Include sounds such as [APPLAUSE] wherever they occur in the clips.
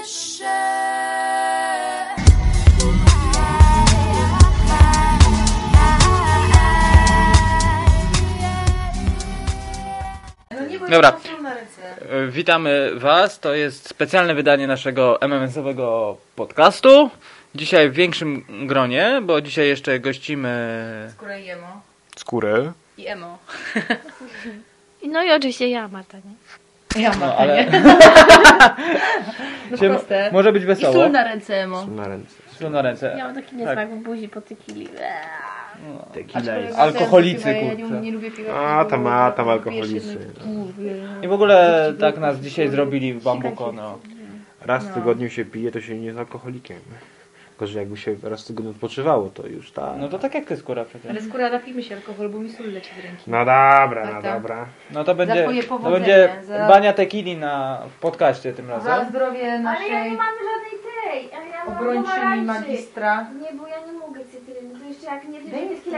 wyższe. Dobra. E, Witamy Was. To jest specjalne wydanie naszego MMS-owego podcastu. Dzisiaj w większym gronie, bo dzisiaj jeszcze gościmy. Skórę i emo. Skórę. I emo. No i oczywiście ja, Marta, nie? Ja No, ale No [LAUGHS] się, proste. może być I wesoło. sól na ręce emo. Na ręce. Sól na ręce. Ja mam taki Tak. niesmak w buzi po tequili. Tequila Aczkolwiek jest. ja Alkoholicy, chyba Ja nie, kurczę. nie lubię piwa. A, tam, a, tam alkoholicy. jeszcze mówię. I w ogóle tak nas dzisiaj zrobili w bambuko, no. Raz w tygodniu się pije, to się nie jest alkoholikiem. Tylko, że jakby się raz w tygodniu odpoczywało, to już tak. No to tak jak ty skóra przecież. Ale skóra napijmy się alkohol, bo mi sól leci z ręki. No dobra, no dobra. No to będzie, to będzie za- bania tequili na w podcaście tym Za razem. zdrowie Ale ja nie naszej mam żadnej tej. ale ja mam obrończyni pomarańczy. magistra. Nie, bo ja nie mogę cytryny. To jeszcze jak nie wiem, jest to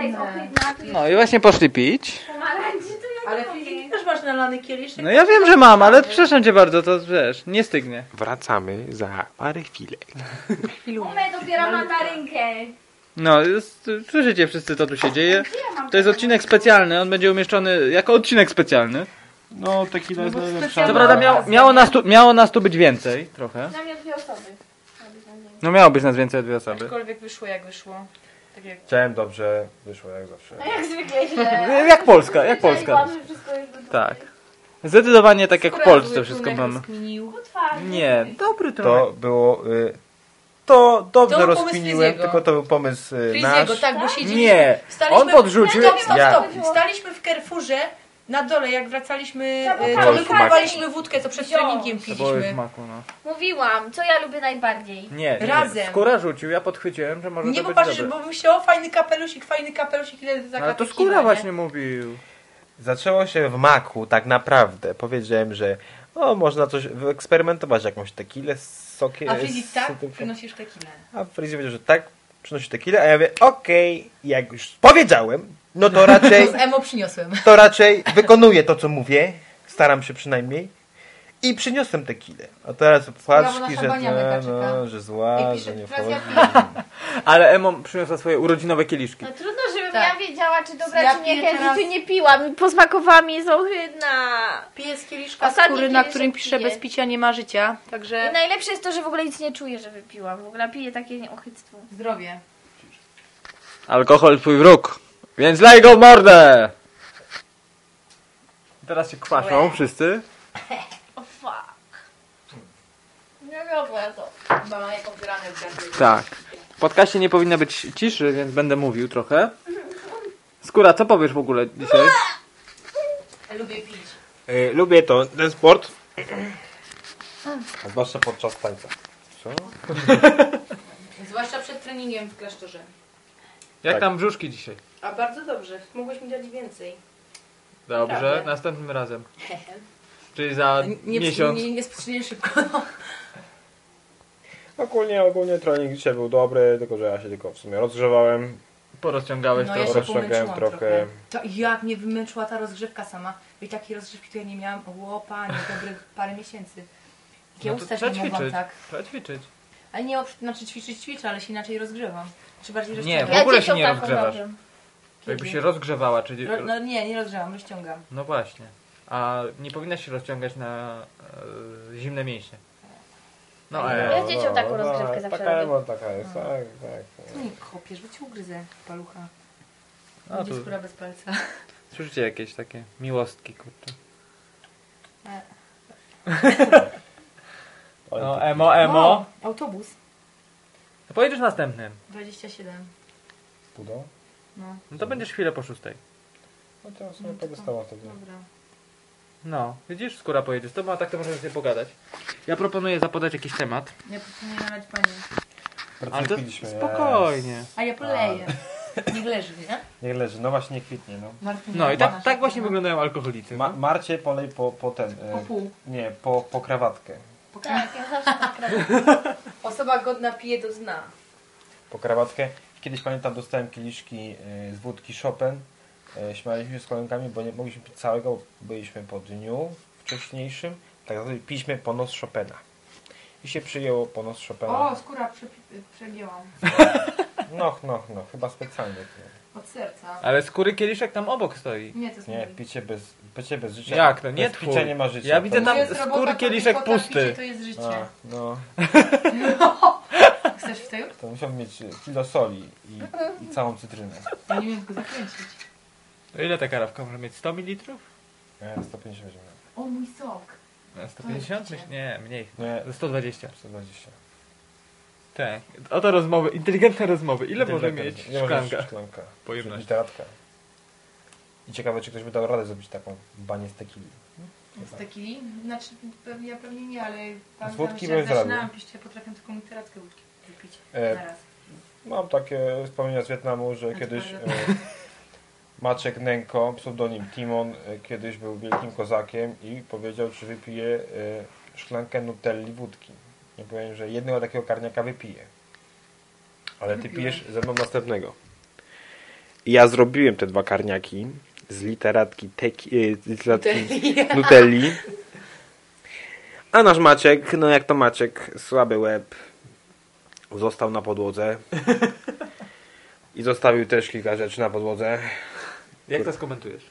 No i właśnie poszli pić. pomarańczy Ale. Filip też masz nalany kieliszek. No ja wiem, że mam, ale przepraszam cię bardzo, to wiesz, nie stygnie. Wracamy za parę chwilek. Umę dopiero mandarynkę. No, jest, słyszycie wszyscy, co tu się dzieje. To jest odcinek specjalny, on będzie umieszczony jako odcinek specjalny. No, tequila jest bo najlepsza. Co prawda miało, miało, nas tu, miało nas tu być więcej, trochę. Na mnie dwie osoby. No miało być nas więcej od dwie osoby. Aczkolwiek wyszło jak wyszło. Tak jak... Chciałem dobrze, wyszło jak zawsze. A jak zwykle źle. [LAUGHS] Jak Polska, jak Polska. Tak. Zdecydowanie tak jak w Polsce zły wszystko mamy. Nie, dobry to. To było... Y, to dobrze To rozkminiłem, tylko to był pomysł y, Friziego, nasz. tak, bo siedzieliśmy... Nie, Staliśmy... on podrzucił. Stop, stop, Ja. Staliśmy w Carrefourze na dole, jak wracaliśmy, Trzeba e, to my kupowaliśmy wódkę, co przed Wziął. treningiem To było w piliśmy. smaku, no. Mówiłam, co ja lubię najbardziej. Nie, nie, Razem. skóra rzucił, ja podchwyciłem, że może Nie to być popatrzysz, dobre. bo myślę, o fajny kapelusik, fajny kapelusik, ile za No, ale to skóra nie? właśnie mówił. Zaczęło się w maku, tak naprawdę. Powiedziałem, że o, można coś wyeksperymentować, jakąś tequilę z sokiem. A Frizik z tak, tym- przynosisz tequilę. A Frizik powiedział, że tak, przynosi tequilę, a ja mówię, okej, jak już powiedziałem, no to raczej, To [LAUGHS] z emo przyniosłem. to raczej wykonuję to, co mówię. Staram się przynajmniej. I przyniosłem tequilę. A teraz płaczki, że, baniamek no, no, że zła, że nie teraz wchodzi. ja [LAUGHS] Ale Emo przyniosła swoje urodzinowe kieliszki. No trudno, żebym Tak. ja wiedziała, czy dobra, Ja czy nie. ja teraz- nie piłam. Posmakowała mi, jest ohydna. Piję z kieliszka Ostatni skóry, na którym pisze piję. bez picia nie ma życia. I Także najlepsze jest to, że w ogóle nic nie czuję, że wypiłam. W ogóle piję takie ochyctwo. zdrowie. Alkohol twój wróg, więc lej go w mordę! Teraz się kwaszą wszyscy. [LAUGHS] O fuck. Nie wiodłe to. Chyba mam jakąś ranę w gardle. Tak. W podcaście nie powinno być ciszy, więc będę mówił trochę. Skóra, co powiesz w ogóle dzisiaj? Lubię pić. Y, lubię to, ten sport. A zwłaszcza podczas tańca. Co? Zwłaszcza przed treningiem w klasztorze. Jak Tak. tam brzuszki dzisiaj? A bardzo dobrze. Mogłeś mi dać więcej. Dobrze, Naprawdę. następnym razem. [LAUGHS] Czyli za Nie, miesiąc. nie, nie sprzyję szybko. [LAUGHS] Ogólnie, ogólnie trening dzisiaj był dobry, tylko że ja się tylko w sumie rozgrzewałem. Porozciągałeś No ja się rozciągałem pomęczyłam trochę. trochę. To jak mnie wymęczyła ta rozgrzewka sama. I takiej rozgrzewki to ja nie miałam, o panie, dobre parę miesięcy. Jak ja No to ustać trzeba nie mogłam ćwiczyć. tak. Trzeba ćwiczyć. Ale nie, znaczy ćwiczyć ćwiczę, ale się inaczej rozgrzewam. Czy bardziej Nie, rozciągam? w ogóle się dzieciom nie taką rozgrzewasz. robię. Jakby się rozgrzewała, czyli... Ro, no nie, nie rozgrzewam, rozciągam. No właśnie. A nie powinnaś się rozciągać na e, zimne mięśnie. No Ja e. z dziecią taką rozgrzewkę zawsze taka, robię. no, taka jest, tak, tak. Co nie kopiesz, bo ci ugryzę palucha. A, Będzie tu skóra bez palca. [LAUGHS] słyszycie jakieś takie miłostki, kurczę. Ale [LAUGHS] No emo, emo. O, autobus. To pojedziesz następnym. 27. Pudo? No, No to będziesz chwilę po szóstej. No to ja sobie stała wtedy. dobra. No, widzisz, skóra pojedziesz, to ma tak to możemy sobie pogadać. Ja proponuję zapodać jakiś temat. Ja proponuję nalać. Bardzo Ale to piliśmy, spokojnie. A ja poleję. Niech leży, nie? Niech leży, no właśnie nie kwitnie, no. Martyna, No i tak, tak właśnie wyglądają alkoholicy. Ma Marcie polej po, po ten, Po e, pół. nie, po, po krawatkę. Tak, ja zawsze. [LAUGHS] Osoba godna pije do dna. Po krawatkę. Kiedyś pamiętam, dostałem kieliszki e, z wódki Chopin. E, Śmialiśmy się z koleżankami, bo nie mogliśmy pić całego, bo byliśmy po dniu wcześniejszym. Tak naprawdę piliśmy po nos Chopina. i się przyjęło po nos Chopina. O, skóra prze, przegięłam. No, no, no, chyba specjalnie. Od serca. Ale skóry kieliszek tam obok stoi. Nie, to jest Nie, mój. picie bez, picie bez życia. Jak to? Nie bez picia nie ma życia. Ja widzę tam jest skóry robota kieliszek kota, pusty. Picie to jest życie. A, no, [LAUGHS] Chcesz w tej? to musiał mieć kilo soli i, i całą cytrynę. Ja nie wiem, jak go zakręcić. To ile ta karawka może mieć? 100 ml? Nie, 150 weźmiemy. O, mój sok. 150? To jest Myśl- Nie, mniej. Nie, Ze 120. 120. Tak. Oto rozmowy, inteligentne rozmowy. Ile może mieć może szklanka? mieć szklanka. Pojemność. Literatka. I ciekawe, czy ktoś by dał radę zrobić taką banię z tequili. Z tequili? Znaczy, pewnie, ja pewnie nie, ale pamiętam, wódki że bym zrobił. zaczynałam pić, ja potrafię taką literatkę wódki wypić E, naraz. Mam takie wspomnienia z Wietnamu, że to kiedyś e, Maciek Nenko, pseudonim Timon, e, kiedyś był wielkim kozakiem i powiedział, czy wypije e, szklankę Nutelli wódki. Ja powiem, że jednego takiego karniaka wypiję. Ale ty Wypiłem. pijesz ze mną następnego. I ja zrobiłem te dwa karniaki z literatki, teki, e, z literatki Nutelli. A nasz Maciek, no jak to Maciek, słaby łeb, został na podłodze. [LAUGHS] I zostawił też kilka rzeczy na podłodze. Jak to skomentujesz?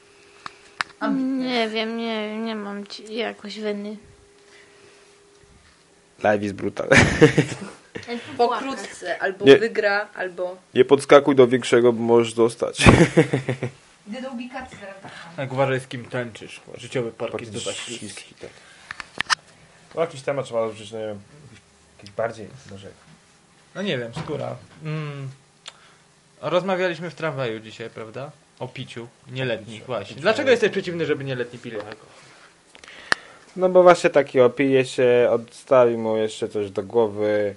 Nie wiem, nie wiem, nie mam ci jakoś weny. Live is brutal. Pokrótce, albo Nie. wygra, albo... Nie podskakuj do większego, bo możesz zostać. Idę do ubikacji zaraz. Jak uważaj z kim tańczysz. Życiowy parkiet do Śliski, tak. No jakiś temat trzeba użyć, no nie wiem, jakiś bardziej może. No nie wiem, skóra. Mm. Rozmawialiśmy w tramwaju dzisiaj, prawda? O piciu. Nieletnich właśnie. Dlaczego jesteś przeciwny, żeby nieletni pili alkohol? No bo właśnie taki opije się, odstawi mu jeszcze coś do głowy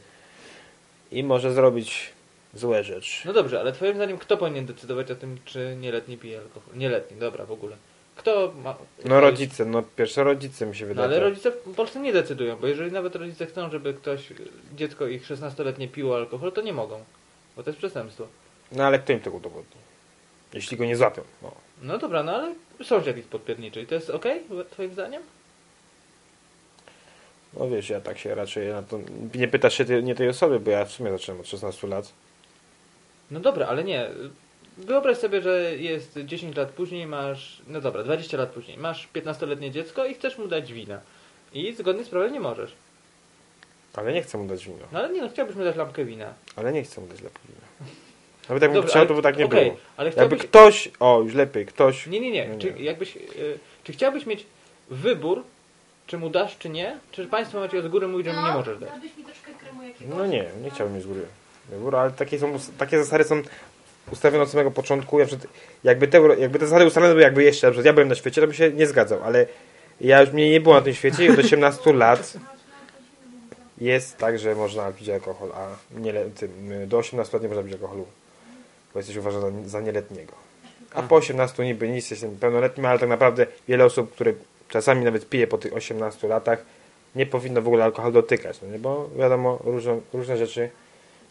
i może zrobić złe rzeczy. No dobrze, ale twoim zdaniem kto powinien decydować o tym, czy nieletni pije alkohol? Nieletni, dobra, w ogóle. Kto ma... No rodzice, no pierwsze rodzice mi się No wydaje. ale rodzice w Polsce nie decydują, bo jeżeli nawet rodzice chcą, żeby ktoś, dziecko ich 16-letnie piło alkohol, to nie mogą. Bo to jest przestępstwo. No ale kto im tego udowodni? Jeśli go nie złapią. No. No dobra, no ale są jakiś podpierniczy i to jest okej, twoim zdaniem? No wiesz, ja tak się raczej na to... Nie pytasz się tej, nie tej osoby, bo ja w sumie zacząłem od 16 lat. No dobra, ale nie. Wyobraź sobie, że jest 10 lat później, masz, no dobra, 20 lat później, masz 15-letnie dziecko i chcesz mu dać wina. I zgodnie z prawem nie możesz. Ale nie chcę mu dać wina. No ale nie, no chciałbyś mu dać lampkę wina. Ale nie chcę mu dać lepiej wina. Nawet jakbym Dobra, chciał, to by tak nie okej, było. ale Jakby chciałbyś... ktoś... O, już lepiej. Ktoś... Nie, nie, nie. No Czy, nie. jakbyś, y, czy chciałbyś mieć wybór, czy mu dasz, czy nie? Czy państwo macie od góry mówić, że mu nie możesz dać? Dałabyś mi troszkę kremu jakiegoś? No nie, nie chciałbym mieć z góry ale takie, są, takie zasady są ustawione od samego początku. Ja przed, jakby, te, jakby te zasady ustalone były jakby jeszcze, na przykład ja byłem na świecie, to bym się nie zgadzał, ale ja już mnie nie było na tym świecie i od 18 [LAUGHS] lat jest tak, że można pić alkohol, a nie, tym, do 18 lat nie można pić alkoholu, bo jesteś uważany za, za nieletniego. A po 18 niby nic, jestem pełnoletnim, ale tak naprawdę wiele osób, które czasami nawet pije po tych 18 latach, nie powinno w ogóle alkohol dotykać, no nie? bo wiadomo, różne, różne rzeczy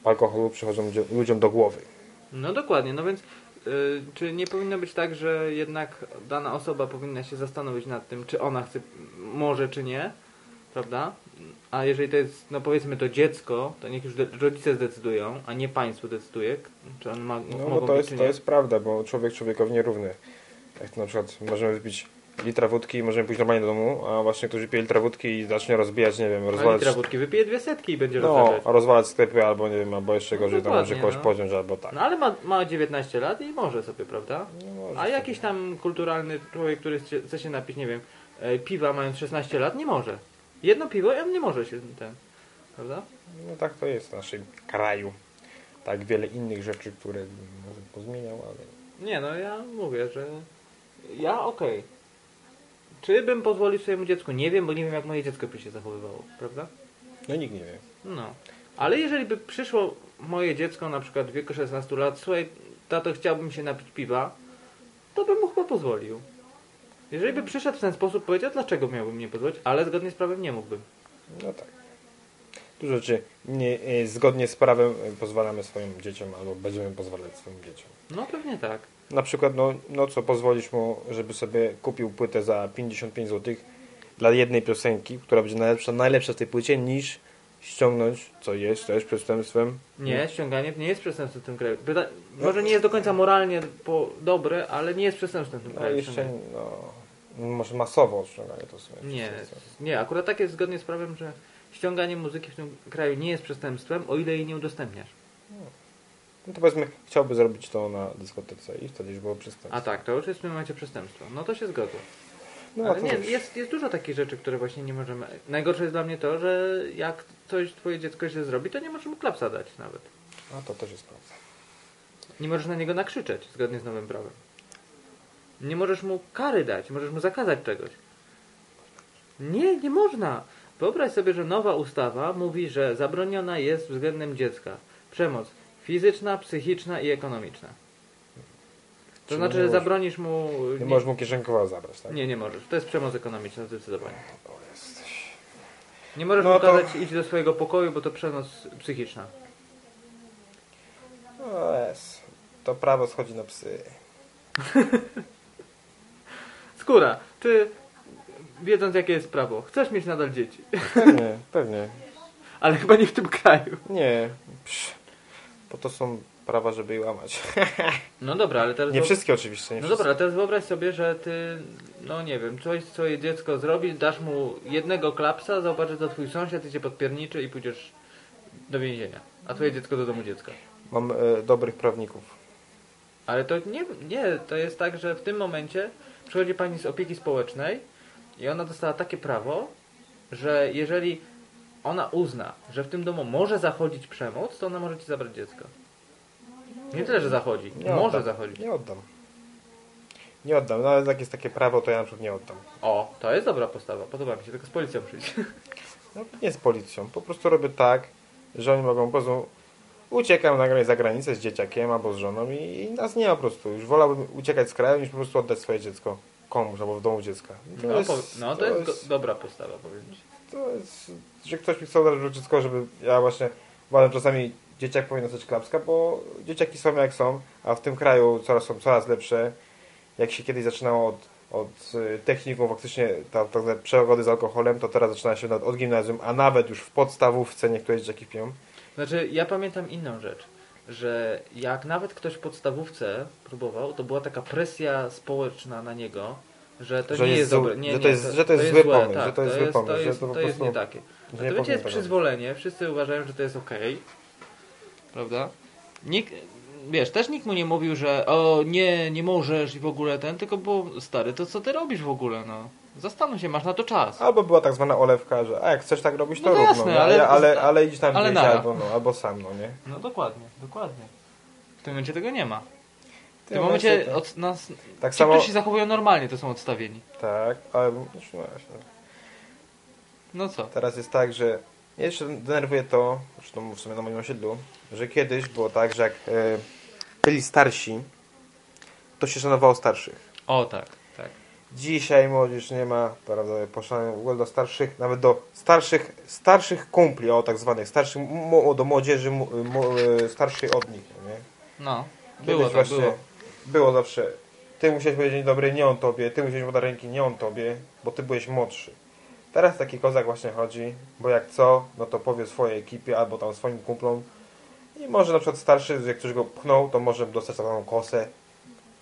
w alkoholu przychodzą ludziom- do głowy. No dokładnie, no więc y, czy nie powinno być tak, że jednak dana osoba powinna się zastanowić nad tym, czy ona chce, może czy nie, prawda? A jeżeli to jest, no powiedzmy to dziecko, to niech już rodzice zdecydują, a nie państwo decyduje, czy on ma, No bo to jest, to jest prawda, bo człowiek człowiekowi nierówny. Jak na przykład możemy wypić litra wódki i możemy pójść normalnie do domu, a właśnie ktoś wypije litra wódki i zacznie rozbijać, nie wiem, A rozwalać... litra wódki wypije dwie setki i będzie No, rozmawiać. a rozwalać sklepy albo nie wiem, albo jeszcze gorzej, tam może kogoś no. podjąć albo tak. No ale ma, ma 19 lat i może sobie, prawda? No, może A sobie. jakiś tam kulturalny człowiek, który chce się napić, nie wiem, e, piwa mając 16 lat, nie może. Jedno piwo i on nie może się ten, prawda? No tak to jest w naszym kraju. Tak wiele innych rzeczy, które może pozmieniał, ale... Nie, no ja mówię, że ja okej. Czy bym pozwolił swojemu dziecku? Nie wiem, bo nie wiem jak moje dziecko by się zachowywało, prawda? No nikt nie wie. No. Ale jeżeli by przyszło moje dziecko na przykład w wieku 16 lat, słuchaj, tato chciałbym się napić piwa, to bym mu chyba pozwolił. Jeżeli by przyszedł w ten sposób, powiedział, dlaczego miałbym nie pozwolić, ale zgodnie z prawem nie mógłbym. No tak. Dużo rzeczy nie, e, zgodnie z prawem e, pozwalamy swoim dzieciom albo będziemy pozwalać swoim dzieciom. No pewnie tak. Na przykład, no, no co, pozwolisz mu, żeby sobie kupił płytę za 55 zł dla jednej piosenki, która będzie najlepsza, najlepsza w tej płycie, niż ściągnąć, co jest też przestępstwem. Nie, ściąganie nie jest przestępstwem w tym kraju. Pyta... Może nie jest do końca moralnie po... dobre, ale nie jest przestępstwem w tym No kraju. jeszcze, no, może masowo ściąganie to w sumie. Nie, nie, akurat tak jest zgodnie z prawem, że ściąganie muzyki w tym kraju nie jest przestępstwem, o ile jej nie udostępniasz. No to powiedzmy, chciałby zrobić to na dyskotece i wtedy już było przestępstwo. A tak, to już jest w tym momencie przestępstwo. No to się zgodzę. no, Ale nie, jest, jest dużo takich rzeczy, które właśnie nie możemy... Najgorsze jest dla mnie to, że jak coś twoje dziecko źle zrobi, to nie możesz mu klapsa dać nawet. A to też jest prawda. Nie możesz na niego nakrzyczeć, zgodnie z nowym prawem. Nie możesz mu kary dać, możesz mu zakazać czegoś. Nie, nie można. Wyobraź sobie, że nowa ustawa mówi, że zabroniona jest względem dziecka przemoc fizyczna, psychiczna i ekonomiczna. To Czyli znaczy, nie że możesz- zabronisz mu... Nie możesz mu kieszonkowa zabrać, tak? Nie, nie możesz. To jest przemoc ekonomiczna zdecydowanie. O, jesteś. Nie możesz No mu to- kazać iść do swojego pokoju, bo to przemoc psychiczna. O, jest. To prawo schodzi na psy. [LAUGHS] Skóra, czy wiedząc jakie jest prawo, chcesz mieć nadal dzieci? Pewnie, pewnie. [LAUGHS] Ale chyba nie w tym kraju. Nie. Psz. Bo to są prawa, żeby je łamać. [LAUGHS] No dobra, ale teraz... Nie wszystkie oczywiście, nie No wszystkie. dobra, ale teraz wyobraź sobie, że ty, no nie wiem, coś swoje dziecko zrobi, dasz mu jednego klapsa, zobaczysz to twój sąsiad i cię podpierniczy i pójdziesz do więzienia. A twoje dziecko do domu dziecka. Mam e, dobrych prawników. Ale to nie, nie, to jest tak, że w tym momencie przychodzi pani z opieki społecznej i ona dostała takie prawo, że jeżeli ona uzna, że w tym domu może zachodzić przemoc, to ona może ci zabrać dziecko. Nie tyle, że zachodzi, Nie może oddam. zachodzić. Nie oddam. Nie oddam. Nawet jak jest takie prawo, to ja na przykład nie oddam. O, to jest dobra postawa, podoba mi się, tylko z policją przyjść. No, nie z policją. Po prostu robię tak, że oni mogą po prostu... Uciekam nagle za granicę z dzieciakiem albo z żoną i, i nas nie ma po prostu. Już wolałbym uciekać z kraju, niż po prostu oddać swoje dziecko komuś albo w domu dziecka. To No, jest, no to, jest, go- dobra postawa, powiem ci. To jest, że ktoś mi chce oddać dziecko, żeby ja właśnie uważam czasami dzieciak powinien dostać klapska, bo dzieciaki są jak są, a w tym kraju coraz są coraz lepsze. Jak się kiedyś zaczynało od, od y, technikum faktycznie ta, ta, te przewody z alkoholem, to teraz zaczyna się nawet od gimnazjum, a nawet już w podstawówce niektóre dzieciaki piją. Znaczy, ja pamiętam inną rzecz, że jak nawet ktoś w podstawówce próbował, to była taka presja społeczna na niego, że to Że nie jest dobre. Nie, że to nie, jest- że to jest zły pomysł, że to jest pomysł, To jest, to po to jest, to jest nie takie. A to wiecie, jest przyzwolenie, wszyscy uważają, że to jest okej. Prawda? Nikt, wiesz, też nikt mu nie mówił, że o nie, nie możesz i w ogóle ten, tylko było stary, to co ty robisz w ogóle, no? Zastanów się, masz na to czas. Albo była tak zwana olewka, że a jak chcesz tak robić, to No rób, jasne, no, ale- ale, ale, idź tam ale gdzieś, albo, no, albo sam, no nie? No dokładnie, dokładnie. W tym momencie tego nie ma. Tym no, momencie od nas, Tak ci, samo, którzy się zachowują normalnie, to są odstawieni. tak, ale no właśnie. No co? Teraz jest tak, że jeszcze denerwuje to, zresztą w sumie na moim osiedlu, że kiedyś było tak, że jak e, byli starsi, to się szanowało starszych. O tak, tak. Dzisiaj młodzież nie ma, prawda, poszanowania w ogóle do starszych, nawet do starszych, starszych kumpli, o tak zwanych, starszych, do młodzieży e, starszej od nich, no nie? No, Kiedyś było tak, właśnie było. Było zawsze, ty musiałeś powiedzieć dzień dobry, nie on tobie, ty musiałeś podać ręki, nie on tobie, bo ty byłeś młodszy. Teraz taki kozak właśnie chodzi, bo jak co, no to powie swojej ekipie albo tam swoim kumplom i może na przykład starszy, jak ktoś go pchnął, to może dostać taką kosę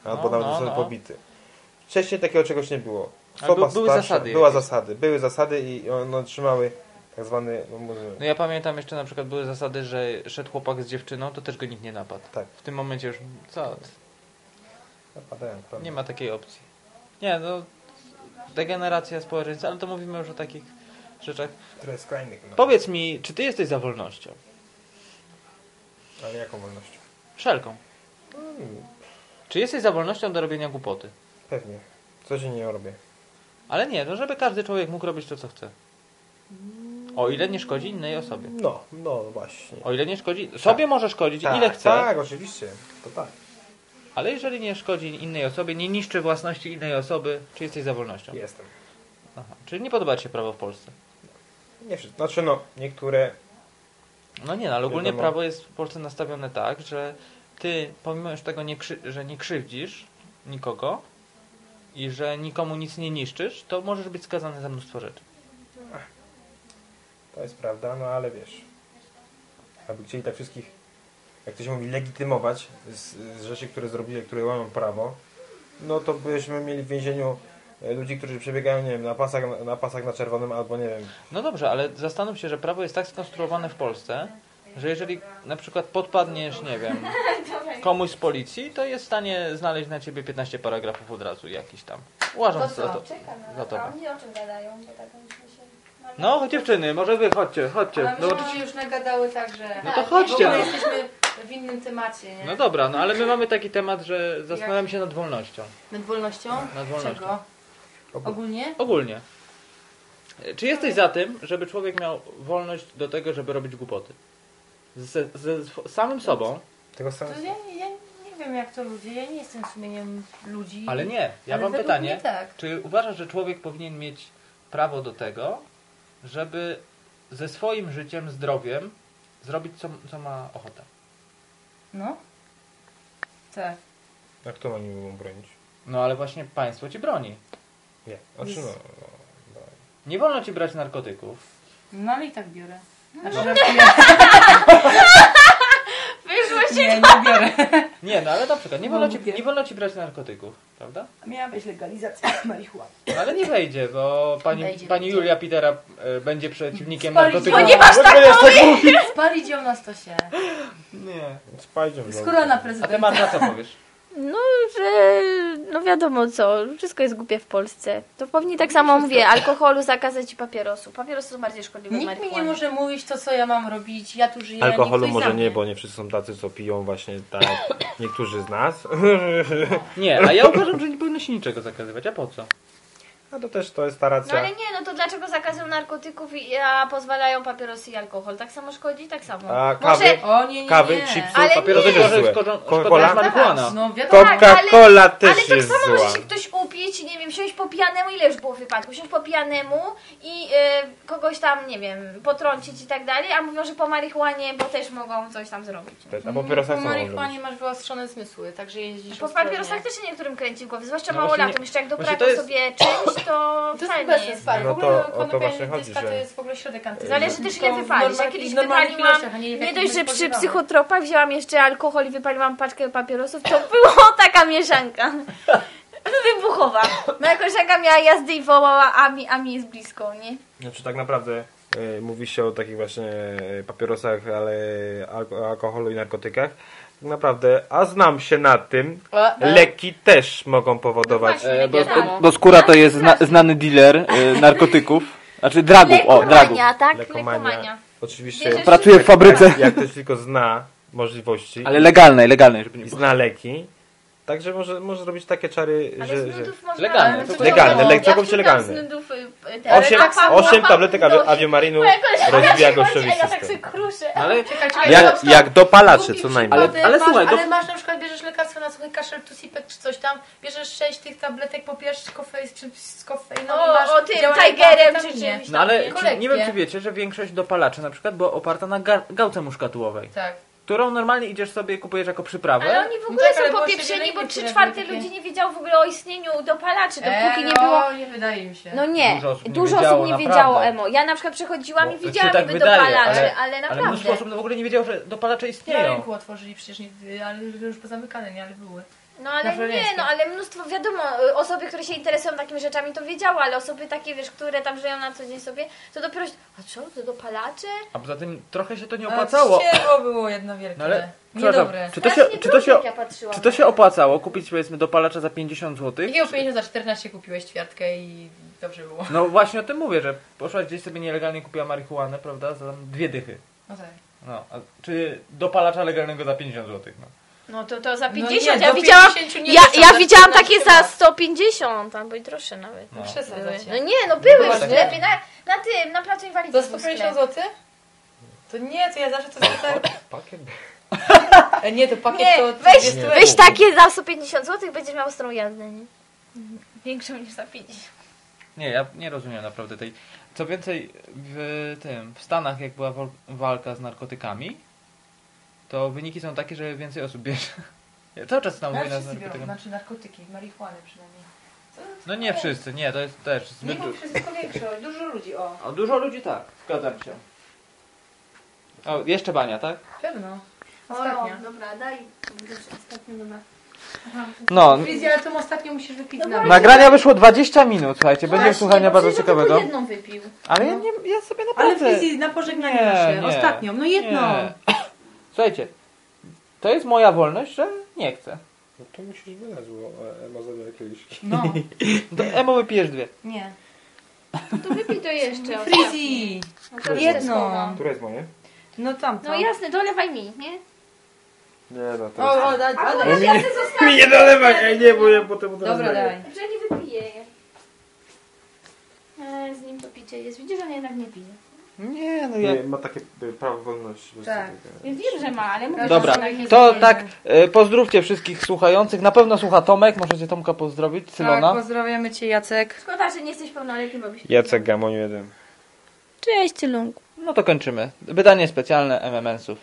albo No, nawet no, zostać no. pobity. Wcześniej takiego czegoś nie było. Osoba by- były starsza, zasady była jakieś. zasady, były zasady i one trzymały tak zwany, no może, No ja pamiętam jeszcze na przykład były zasady, że szedł chłopak z dziewczyną, to też go nikt nie napadł. Tak. W tym momencie już, co? Napadają, prawda? Nie ma takiej opcji. Nie, no, degeneracja społeczeństwa, ale to mówimy już o takich rzeczach. Trochę skrajnych. No. Powiedz mi, czy ty jesteś za wolnością? Ale jaką wolnością? Wszelką. Hmm, Czy jesteś za wolnością do robienia głupoty? pewnie. Codziennie robię. Ale nie, no żeby każdy człowiek mógł robić to, co chce. O ile nie szkodzi innej osobie. No, no właśnie. O ile nie szkodzi. Sobie może szkodzić Tak, ile chce, Tak, oczywiście. To tak. Ale jeżeli nie szkodzi innej osobie, nie niszczy własności innej osoby, czy jesteś za wolnością? Jestem. Aha. Czyli nie podoba ci się prawo w Polsce? Nie wszystko. Znaczy no, niektóre... No nie, no, ale ogólnie Wiadomo. prawo jest w Polsce nastawione tak, że ty, pomimo już tego, nie że nie krzywdzisz nikogo i że nikomu nic nie niszczysz, to możesz być skazany za mnóstwo rzeczy. To jest prawda, no ale wiesz. Aby chcieli tak wszystkich, jak to się mówi, legitymować z, z rzeczy, które zrobili, które łamią prawo, no to byśmy mieli w więzieniu e, ludzi, którzy przebiegają, nie wiem, na pasach na, pasach na czerwonym albo nie wiem. No dobrze, ale zastanów się, że prawo jest tak skonstruowane w Polsce, że jeżeli na przykład podpadniesz, nie wiem, [LAUGHS] komuś z policji, to jest w stanie znaleźć na ciebie 15 paragrafów od razu jakiś tam. Uważam To za to. Czekam Za to. A oni o czym gadają? Bo tak myśmy się... No dziewczyny, może wy chodźcie, chodźcie. Ale No, myśmy już nagadały tak, że no to chodźcie. ogóle No. jesteśmy w innym temacie, nie? no dobra, no ale my mamy taki temat, że zastanawiam się nad wolnością. Nad wolnością? Nad wolnością. Czego? Ogólnie? Ogólnie. Czy jesteś za tym, żeby człowiek miał wolność do tego, żeby robić głupoty? Ze, ze sw- samym sobą, Tego samego. To ja, ja nie wiem jak to ludzie, ja nie jestem sumieniem ludzi. ale nie. Ja Ale mam według pytanie. mnie tak. Czy uważasz, że człowiek powinien mieć prawo do tego, żeby ze swoim życiem, zdrowiem zrobić co, co ma ochotę? No? Tak. A kto ma nim bronić? No ale właśnie państwo ci broni. Nie. Znaczy, no, no, no. Nie wolno ci brać narkotyków. No ale i tak biorę. Znaczy, No. [LAUGHS] Nie, nie biorę. [LAUGHS] Nie, no ale na przykład nie No, wolno ci, mówię. nie wolno ci brać narkotyków, prawda? Miała być legalizacja [LAUGHS] marihuany. No, ale nie wejdzie, bo pani, Wejdzie, pani wejdzie. Julia Pitera e, będzie przeciwnikiem Spalić- narkotyków. Ponieważ tak Spalić ją na stosie. Nie. Spajdzie w Skóra na A ty prezydenta. Marta co powiesz? No, że no wiadomo co, wszystko jest głupie w Polsce. To pewnie tak samo mówię, alkoholu zakazać i papierosu. Papierosy są bardziej szkodliwe od Nikt mi nie marihuany. może mówić to, co ja mam robić. Ja tu żyję, Alkoholu może nie, bo nie wszyscy są tacy, co piją właśnie tak [COUGHS] niektórzy z nas. Nie, a ja uważam, że nie powinno się niczego zakazywać. A po co? A to też to jest ta No racja. ale nie, no to dlaczego zakazują narkotyków, i, a pozwalają papierosy i alkohol? Tak samo szkodzi, tak samo. A Może, kawy, O nie, nie, kawy nie. chipsy, Ale papierosy nie. też jest Może złe. Coca-Cola? marihuana. No wiadomo. Tak, Coca-Cola ale też tak jest samo zła. może się ktoś upić, nie wiem, siąść po pijanemu, ile już było wypadków, siąść po pijanemu i y, kogoś tam, nie wiem, potrącić i tak dalej, a mówią, że po marihuanie, bo też mogą coś tam zrobić. A po papierosach Po co mogą marihuanie masz wyostrzone zmysły, także jeździsz Po ostrożnie. papierosach też się niektórym kręci w głowie, zwłaszcza No mało właśnie latem, nie- jeszcze jak właśnie to jest- sobie czymś, to To jest wcale nie bez jest. stary. No w ogóle to- o to właśnie chodzi, że- to jest w ogóle środek antyzależny. Zależy też ile Tylko w wypalisz. normal- Ja kiedyś w normalnych wypaliłam, ilościach, a nie, w nie jakich dość, że przy spożywamy. psychotropach wzięłam jeszcze alkohol i wypaliłam paczkę papierosów, to było [LAUGHS] taka mieszanka. Wybuchowa. Moja koleżanka miała jazdy i wołała, a mi, a mi jest blisko, nie? Znaczy tak naprawdę e, mówi się o takich właśnie e, papierosach, ale alko alkoholu i narkotykach. Tak naprawdę, a znam się na tym, a. leki też mogą powodować. No właśnie. E, bo, Wiadomo. bo skóra to jest zna, znany dealer e, narkotyków. Znaczy dragów, o, dragów. Lekomania, tak? Lekomania. Lekomania. Oczywiście Bierzesz- Pracuje w fabryce. jak, ktoś tylko zna możliwości Ale legalnej, legalnej, żeby nie było. zna leki, także może, może zrobić takie czary, Ale że... z że... można... Legalne, ale to legalne, ja całkowicie z nudów, te- Osiem, tak tabletek dość. awi- koleżanka rozbija gościowi ja tak sobie kruszę. No ale Czekaj, czekaj, Jak, stop. jak dopalacze, co najmniej. Ale- ale masz, słuchaj, ale do- masz na przykład, bierzesz lekarstwo na suchy kaszel, tusipek czy coś tam, bierzesz sześć tych tabletek, popijesz kofein czy z kofeiną O, masz o tym Tigerem czy czymś No ale nie wiem, czy wiecie, że większość dopalaczy na przykład była oparta na ga gałce muszkatułowej, Tak. Którą normalnie idziesz sobie, kupujesz jako przyprawę. Ale oni w ogóle tak, ale są popieprzeni, bo wiele trzy innych czwarte takie- ludzi nie wiedziało w ogóle o istnieniu dopalaczy, dopóki E, nie było... O, nie wydaje mi się. No nie, Dużo osób nie dużo wiedziało, osób nie wiedziało emo. Ja na przykład przechodziłam Bo i widziałam tak niby dopalacze, ale- ale, Ale naprawdę. mnóstwo osób w ogóle nie wiedziało, że dopalacze Na istnieją. rynku otworzyli przecież, nie, ale już pozamykane, nie, ale były. No ale nie, no ale mnóstwo, wiadomo, y, osoby, które się interesują takimi rzeczami to wiedziały, ale osoby takie, wiesz, które tam żyją na co dzień sobie, to dopiero, się- a co, to dopalacze? A poza tym trochę się to nie opłacało. ścierwo było jedno wielkie. No ale, Niedobre. czy to się, czy to się, ja patrzyłam czy to się opłacało kupić powiedzmy dopalacza za 50 zł? Jakiego 50 za 14 kupiłeś ćwiartkę i dobrze było. No właśnie o tym mówię, że poszłaś gdzieś sobie nielegalnie kupiła marihuanę, prawda, za dwie dychy. No tak. No, a czy dopalacza legalnego za 50 zł? No. No to, to za No 50, nie, ja widziałam, 50 nie ja, ja widziałam 14 takie za lat. 150, albo i droższe nawet. No. Były. Przesadzacie. No nie, no były Były w sklepie, na, na tym, na placu inwalidzkim Za był 150 sklep. zł? To nie, to ja zawsze to [LAUGHS] tak... Pakiet? E, Nie, to pakiet Nie, to... weź, 200 weź takie za 150 zł będziesz miał ostrą jazdę, nie? Większą niż za 50. Nie, ja nie rozumiem naprawdę tej. Co więcej, w tym, w Stanach jak była walka z narkotykami, to wyniki są takie, że więcej osób bierze. [LAUGHS] Ja Cały czas No, z wszyscy biorą, narkotykami. znaczy narkotyki, marihuanę przynajmniej. No nie wszyscy, nie, to jest też Nie zbyt... ma wszystko większe, dużo ludzi, o. A dużo ludzi tak, zgadzam się. O, jeszcze bania, tak? Pewno. O, Ostatnia. dobra, daj. Ostatnio, dobra. No, Frizzy, ale tą ostatnią musisz wypić No na nagrania wyszło 20 minut, słuchajcie, będzie Właśnie, słuchania bardzo ciekawego. tylko jedną wypił. Ale ja, nie, ja sobie Ale naprawdę... Frizzy, na pożegnanie Nie, nasze. nie. Ostatnią. No jedną. Nie. Słuchajcie, to jest moja wolność, że nie chcę. No to musisz wylać, bo e, Ema zabiera kieliszki. No. [LAUGHS] Do Emo wypijesz dwie. Nie. No to wypij to jeszcze. [LAUGHS] Frizzy. No schowam. Które jest moje? No tamto. No jasne, dolewaj mi, nie? Nie, no to O, o, daj, A daj. bo ja chcę Mi zostawić. nie dolewaj, ej nie, bo ja potem Dobra, daj. Że nie wypiję je. E, z nim to picie jest. Widzisz, on jednak nie pije. Nie, no ja... Nie, ma takie y, prawo wolności. Tak. Ja wiem, że ma, ale mówię, Dobra, że to tak, e, pozdrówcie wszystkich słuchających. Na pewno słucha Tomek, możecie Tomka pozdrowić, Tak, Cylona. pozdrawiamy Cię Jacek. Szkoda, że nie jesteś pełnoletni, bo byś... Jacek Gamoniu jeden. Cześć, Tylunku. No to kończymy. Wydanie specjalne MMS-ów.